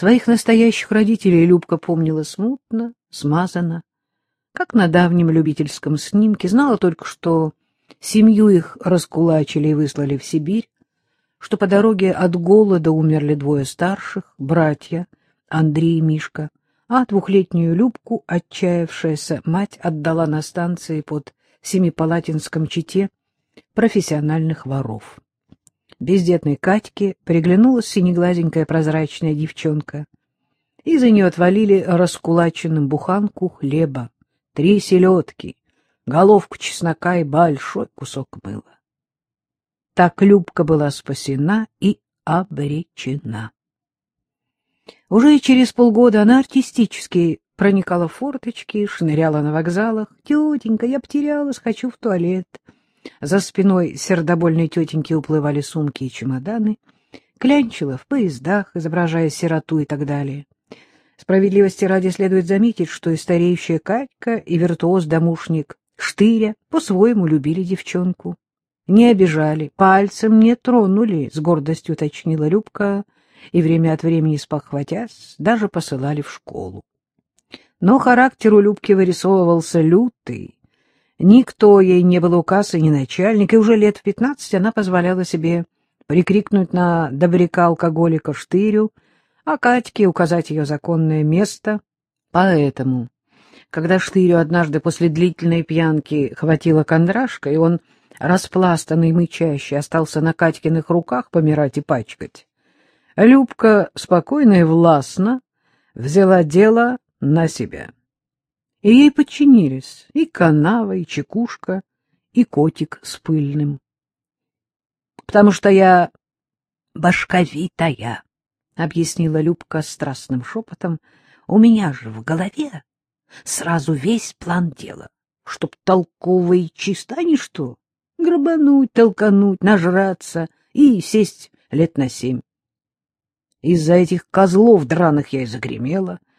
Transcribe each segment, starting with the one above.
Своих настоящих родителей Любка помнила смутно, смазанно, как на давнем любительском снимке, знала только, что семью их раскулачили и выслали в Сибирь, что по дороге от голода умерли двое старших, братья Андрей и Мишка, а двухлетнюю Любку, отчаявшаяся мать, отдала на станции под Семипалатинском чите профессиональных воров. Бездетной Катьке приглянулась синеглазенькая прозрачная девчонка, и за нее отвалили раскулаченным буханку хлеба, три селедки, головку чеснока и большой кусок мыла. Так Любка была спасена и обречена. Уже через полгода она артистически проникала в форточки, шныряла на вокзалах. «Тетенька, я потерялась, хочу в туалет». За спиной сердобольной тетеньки уплывали сумки и чемоданы, клянчила в поездах, изображая сироту и так далее. Справедливости ради следует заметить, что и стареющая Катька, и виртуоз-домушник Штыря по-своему любили девчонку. Не обижали, пальцем не тронули, — с гордостью уточнила Любка, и время от времени спохватясь, даже посылали в школу. Но характер у Любки вырисовывался лютый, Никто ей не был указ и не начальник, и уже лет в пятнадцать она позволяла себе прикрикнуть на добряка-алкоголика Штырю, а Катьке указать ее законное место. Поэтому, когда Штырю однажды после длительной пьянки хватило кондрашка, и он, распластанный мычащий, остался на Катькиных руках помирать и пачкать, Любка спокойно и властно взяла дело на себя и ей подчинились и канава, и чекушка, и котик с пыльным. — Потому что я башковитая, — объяснила Любка страстным шепотом, — у меня же в голове сразу весь план дела, чтоб толково и чисто, а не что, грабануть, толкануть, нажраться и сесть лет на семь. Из-за этих козлов драных я и загремела —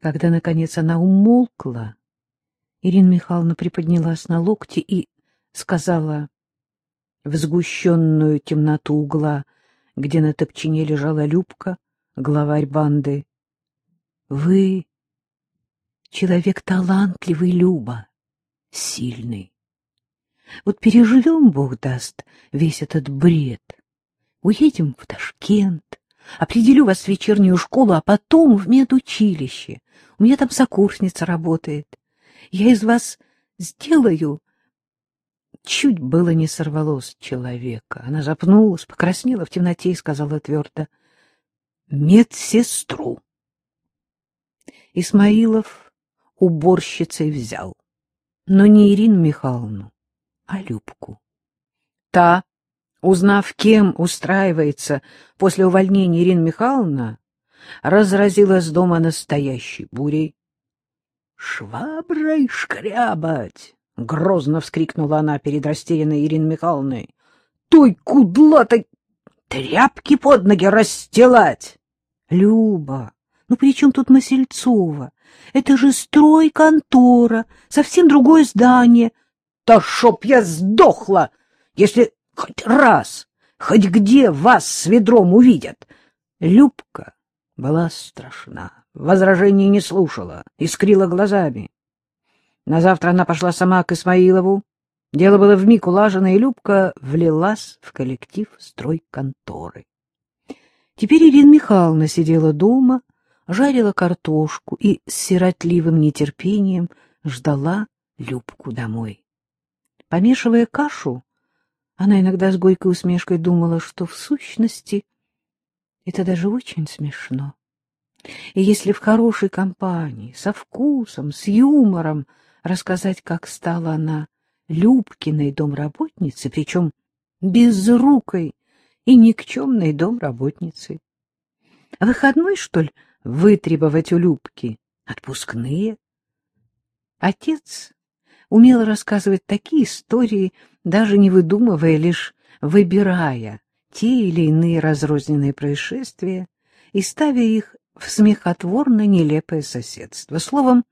когда, наконец, она умолкла, Ирина Михайловна приподнялась на локти и сказала в сгущенную темноту угла, где на топчине лежала Любка, главарь банды. — Вы человек талантливый, Люба, сильный. Вот переживем, Бог даст, весь этот бред. Уедем в Ташкент, определю вас в вечернюю школу, а потом в медучилище. У меня там сокурсница работает. Я из вас сделаю... Чуть было не сорвалось человека. Она запнулась, покраснела в темноте и сказала твердо. — Медсестру. Исмаилов уборщицей взял. Но не Ирину Михайловну, а Любку. Та, узнав, кем устраивается после увольнения Ирина Михайловна, разразилась дома настоящей бурей. — Шваброй шкрябать! — грозно вскрикнула она перед растерянной Ириной Михайловной. — Той кудлатой тряпки под ноги расстилать! — Люба, ну при чем тут Масельцова? Это же стройконтора, совсем другое здание. Да чтоб я сдохла, если хоть раз, хоть где вас с ведром увидят. Любка была страшна, возражений не слушала, искрила глазами. На завтра она пошла сама к Исмаилову. Дело было вмиг улажено, и Любка влилась в коллектив стройконторы. Теперь Ирина Михайловна сидела дома, жарила картошку и с сиротливым нетерпением ждала Любку домой. Помешивая кашу, она иногда с горькой усмешкой думала, что в сущности это даже очень смешно. И если в хорошей компании, со вкусом, с юмором рассказать, как стала она Любкиной домработницей, причем безрукой и никчемной домработницей. Выходной, что ли, вытребовать у Любки? Отпускные? Отец умел рассказывать такие истории, даже не выдумывая, лишь выбирая те или иные разрозненные происшествия и ставя их в смехотворно нелепое соседство. Словом,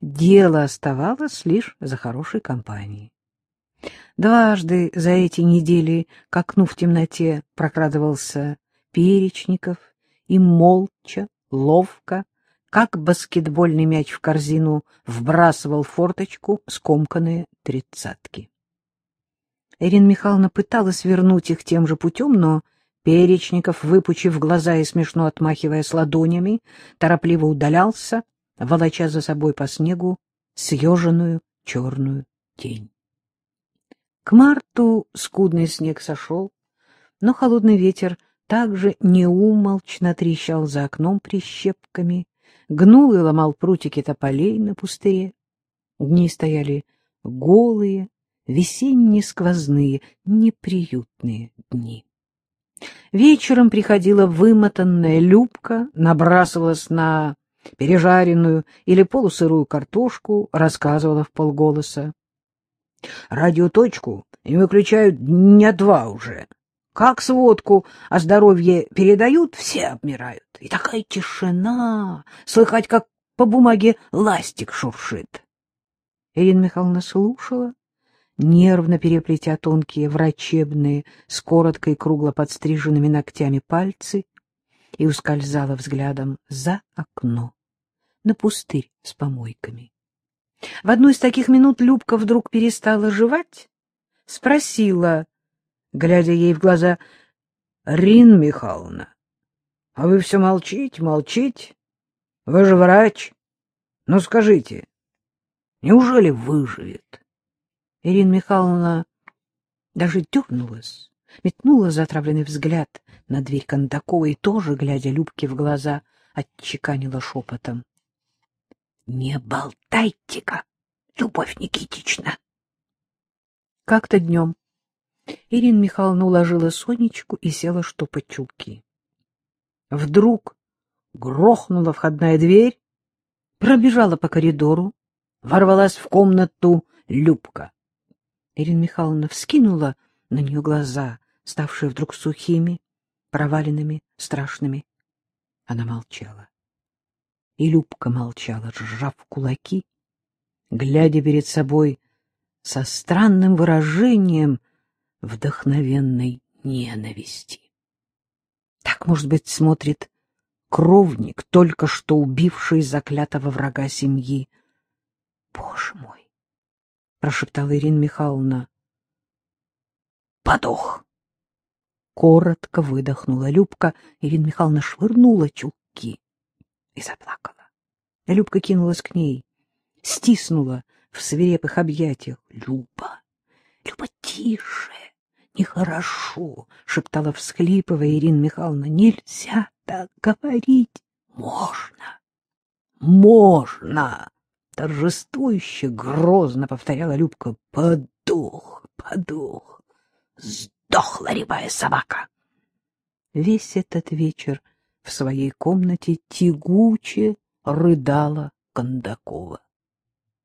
дело оставалось лишь за хорошей компанией. Дважды за эти недели к окну в темноте прокрадывался Перечников и молча, ловко, как баскетбольный мяч в корзину, вбрасывал форточку скомканные тридцатки. Ирина Михайловна пыталась вернуть их тем же путем, но Перечников, выпучив глаза и смешно отмахиваясь ладонями, торопливо удалялся, волоча за собой по снегу съеженную черную тень. К марту скудный снег сошел, но холодный ветер также неумолчно трещал за окном прищепками, гнул и ломал прутики тополей на пустыре. Дни стояли голые, весенние сквозные, неприютные дни. Вечером приходила вымотанная Любка, набрасывалась на пережаренную или полусырую картошку, рассказывала в полголоса. Радиоточку не выключают дня два уже. Как сводку о здоровье передают, все обмирают. И такая тишина, слыхать, как по бумаге ластик шуршит. Ирина Михайловна слушала, нервно переплетя тонкие врачебные с коротко и кругло подстриженными ногтями пальцы, и ускользала взглядом за окно, на пустырь с помойками. В одну из таких минут Любка вдруг перестала жевать, спросила, глядя ей в глаза, — Рин Михайловна, а вы все молчите, молчите? Вы же врач. Ну, скажите, неужели выживет? Ирина Михайловна даже дернулась, метнула затравленный взгляд на дверь Кондакова и тоже, глядя Любке в глаза, отчеканила шепотом. — Не болтайте-ка, Любовь Никитична! Как-то днем Ирина Михайловна уложила Сонечку и села штопать чулки. Вдруг грохнула входная дверь, пробежала по коридору, ворвалась в комнату Любка. Ирина Михайловна вскинула на нее глаза, ставшие вдруг сухими, проваленными, страшными. Она молчала. И Любка молчала, сжав кулаки, глядя перед собой со странным выражением вдохновенной ненависти. Так, может быть, смотрит кровник, только что убивший заклятого врага семьи. Боже мой! прошептала Ирина Михайловна. Подох. Коротко выдохнула Любка. Ирина Михайловна швырнула чулки и заплакала. Любка кинулась к ней, стиснула в свирепых объятиях. — Люба, Люба, тише, нехорошо, — шептала всхлипывая Ирина Михайловна. — Нельзя так говорить. — Можно, можно, Торжествующе, грозно повторяла Любка. Подух, подух, сдохла рябая собака. Весь этот вечер в своей комнате тягуче рыдала Кондакова.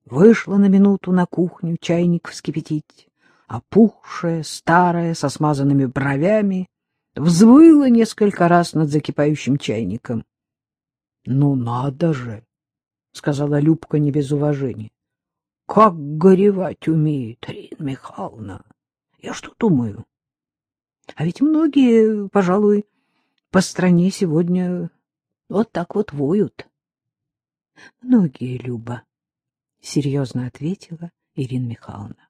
Вышла на минуту на кухню чайник вскипятить, опухшая, старая, со смазанными бровями, взвыла несколько раз над закипающим чайником. — Ну надо же! — сказала Любка не без уважения. — Как горевать умеет Рина Михайловна! Я что думаю? А ведь многие, пожалуй, по стране сегодня вот так вот воют. — Многие, Люба, — серьезно ответила Ирина Михайловна.